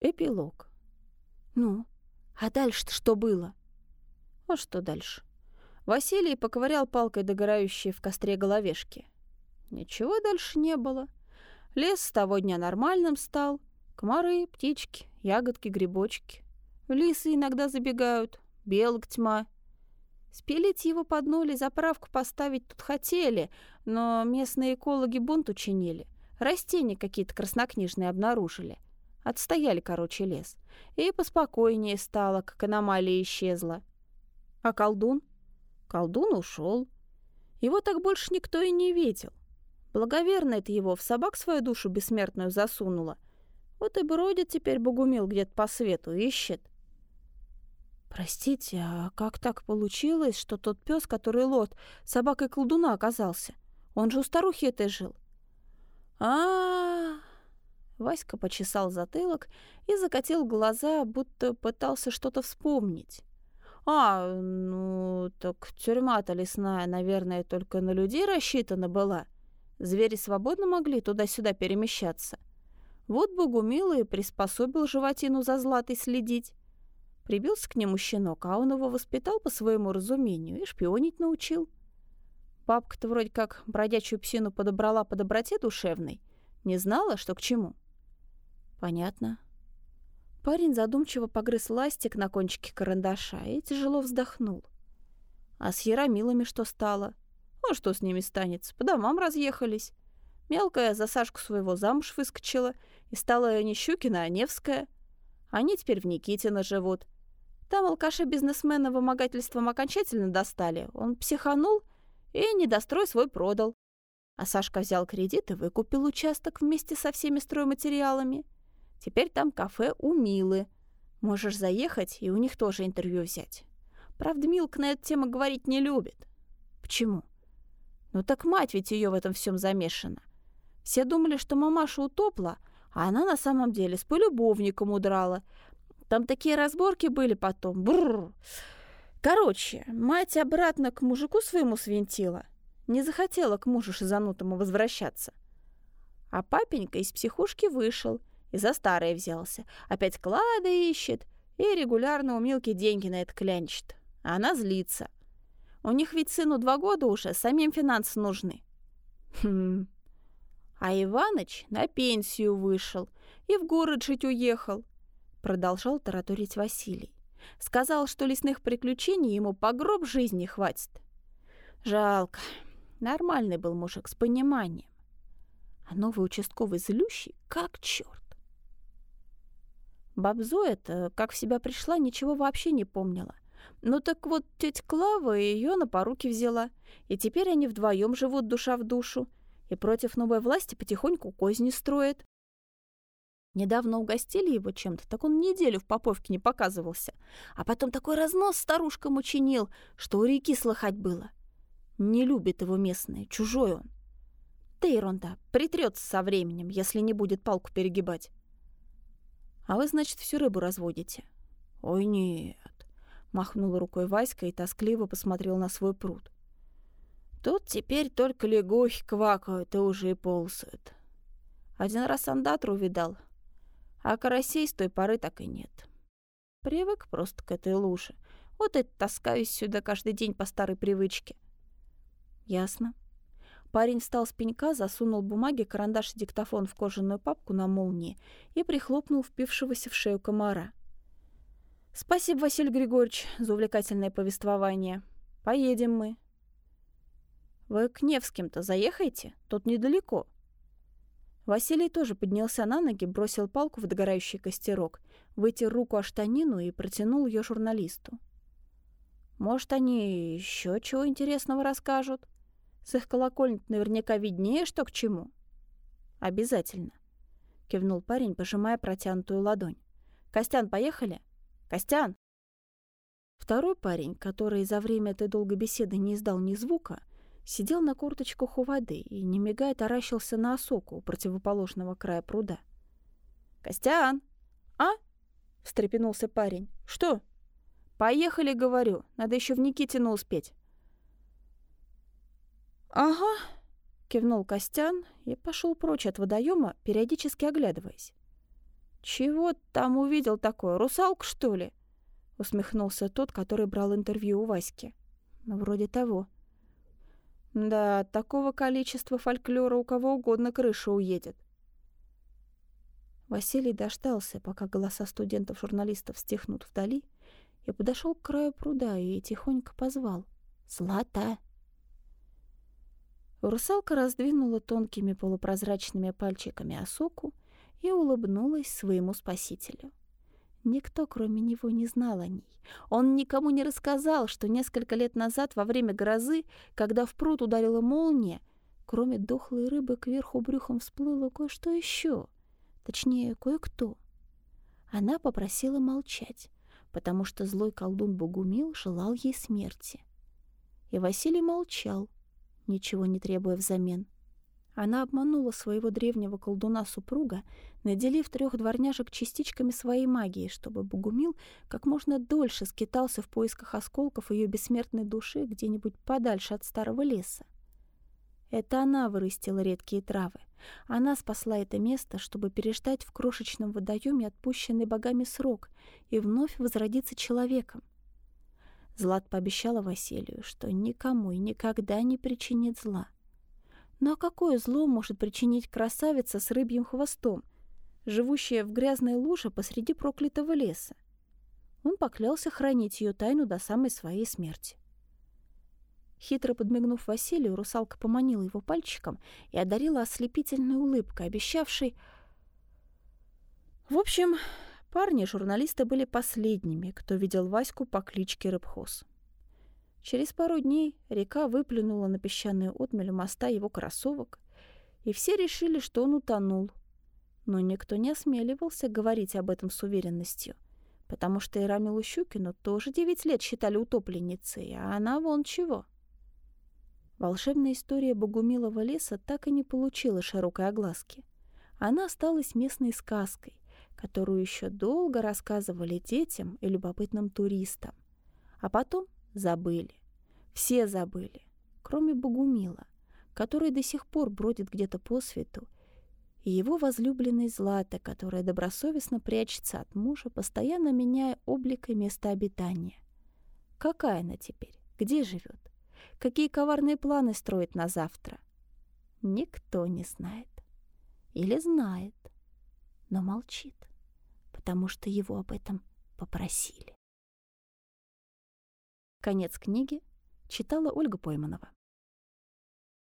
Эпилог. Ну, а дальше-то что было? А что дальше? Василий поковырял палкой догорающие в костре головешки. Ничего дальше не было. Лес с того дня нормальным стал. Комары, птички, ягодки, грибочки. Лисы иногда забегают, белок тьма. Спилить его под ноль и заправку поставить тут хотели, но местные экологи бунт учинили. Растения какие-то краснокнижные обнаружили — Отстояли, короче, лес. И поспокойнее стало, как аномалия исчезла. А колдун? Колдун ушел. Его так больше никто и не видел. Благоверно это его в собак свою душу бессмертную засунула. Вот и бродит теперь Богумил где-то по свету, ищет. Простите, а как так получилось, что тот пес, который лот, собакой колдуна оказался? Он же у старухи этой жил. А, -а, Васька почесал затылок и закатил глаза, будто пытался что-то вспомнить. «А, ну, так тюрьма-то лесная, наверное, только на людей рассчитана была. Звери свободно могли туда-сюда перемещаться. Вот Богумилый приспособил животину за златой следить. Прибился к нему щенок, а он его воспитал по своему разумению и шпионить научил. Бабка-то вроде как бродячую псину подобрала по доброте душевной, не знала, что к чему». Понятно. Парень задумчиво погрыз ластик на кончике карандаша и тяжело вздохнул. А с Яромилами что стало? Ну, что с ними станется? По домам разъехались. Мелкая за Сашку своего замуж выскочила и стала не Щукина, а Невская. Они теперь в Никитино живут. Там алкаша-бизнесмена вымогательством окончательно достали. Он психанул и недострой свой продал. А Сашка взял кредит и выкупил участок вместе со всеми стройматериалами. Теперь там кафе у Милы. Можешь заехать и у них тоже интервью взять. Правда, Милка на эту тему говорить не любит. Почему? Ну так мать ведь ее в этом всем замешана. Все думали, что мамаша утопла, а она на самом деле с полюбовником удрала. Там такие разборки были потом. Бррр. Короче, мать обратно к мужику своему свинтила. Не захотела к мужу шизанутому возвращаться. А папенька из психушки вышел и за старое взялся. Опять клады ищет и регулярно у Милки деньги на это клянчит. А она злится. У них ведь сыну два года уже, самим финансы нужны. Хм. А Иваныч на пенсию вышел и в город жить уехал. Продолжал тараторить Василий. Сказал, что лесных приключений ему по гроб жизни хватит. Жалко. Нормальный был мужик с пониманием. А новый участковый злющий как черт. Бабзо это, как в себя пришла, ничего вообще не помнила. Ну так вот, тетя Клава ее на поруки взяла, и теперь они вдвоем живут душа в душу, и против новой власти потихоньку козни строят. Недавно угостили его чем-то, так он неделю в Поповке не показывался. А потом такой разнос старушкам учинил, что у реки слыхать было. Не любит его местные, чужой он. Да ерунда, притрется со временем, если не будет палку перегибать. А вы, значит, всю рыбу разводите? Ой, нет. Махнула рукой Васька и тоскливо посмотрел на свой пруд. Тут теперь только лягухи квакают и уже и ползают. Один раз андатру видал, а карасей с той поры так и нет. Привык просто к этой луже. Вот и таскаюсь сюда каждый день по старой привычке. Ясно. Парень встал с пенька, засунул бумаги, карандаш и диктофон в кожаную папку на молнии и прихлопнул впившегося в шею комара. «Спасибо, Василий Григорьевич, за увлекательное повествование. Поедем мы». «Вы к Невским-то заехайте? Тут недалеко». Василий тоже поднялся на ноги, бросил палку в догорающий костерок, вытер руку о штанину и протянул ее журналисту. «Может, они еще чего интересного расскажут?» С их колокольни наверняка виднее, что к чему. Обязательно. Кивнул парень, пожимая протянутую ладонь. Костян, поехали? Костян! Второй парень, который за время этой долгой беседы не издал ни звука, сидел на курточках у воды и, не мигая, таращился на осоку у противоположного края пруда. «Костян!» «А?» — встрепенулся парень. «Что?» «Поехали, говорю. Надо еще в Никитину успеть». «Ага», — кивнул Костян и пошел прочь от водоема, периодически оглядываясь. «Чего там увидел такое? Русалку, что ли?» — усмехнулся тот, который брал интервью у Васьки. «Вроде того». «Да, такого количества фольклора у кого угодно крыша уедет». Василий дождался, пока голоса студентов-журналистов стихнут вдали, и подошел к краю пруда и тихонько позвал. «Злата!» Русалка раздвинула тонкими полупрозрачными пальчиками осоку и улыбнулась своему спасителю. Никто, кроме него, не знал о ней. Он никому не рассказал, что несколько лет назад, во время грозы, когда в пруд ударила молния, кроме дохлой рыбы кверху брюхом всплыло кое-что еще. Точнее, кое-кто. Она попросила молчать, потому что злой колдун Богумил желал ей смерти. И Василий молчал, ничего не требуя взамен. Она обманула своего древнего колдуна-супруга, наделив трех дворняжек частичками своей магии, чтобы Богумил как можно дольше скитался в поисках осколков ее бессмертной души где-нибудь подальше от старого леса. Это она вырастила редкие травы. Она спасла это место, чтобы переждать в крошечном водоеме отпущенный богами срок и вновь возродиться человеком. Злат пообещала Василию, что никому и никогда не причинит зла. Но какое зло может причинить красавица с рыбьим хвостом, живущая в грязной луже посреди проклятого леса? Он поклялся хранить ее тайну до самой своей смерти. Хитро подмигнув Василию, русалка поманила его пальчиком и одарила ослепительной улыбкой, обещавшей... В общем, парни-журналисты были последними, кто видел Ваську по кличке Рыбхоз. Через пару дней река выплюнула на песчаную отмель моста его кроссовок, и все решили, что он утонул. Но никто не осмеливался говорить об этом с уверенностью, потому что и Рамилу Щукину тоже девять лет считали утопленницей, а она вон чего. Волшебная история Богумилова леса так и не получила широкой огласки. Она осталась местной сказкой, которую еще долго рассказывали детям и любопытным туристам. А потом Забыли. Все забыли, кроме Богумила, который до сих пор бродит где-то по свету, и его возлюбленной Злата, которая добросовестно прячется от мужа, постоянно меняя облик и место обитания. Какая она теперь? Где живет? Какие коварные планы строит на завтра? Никто не знает. Или знает, но молчит, потому что его об этом попросили. Конец книги читала Ольга Пойманова.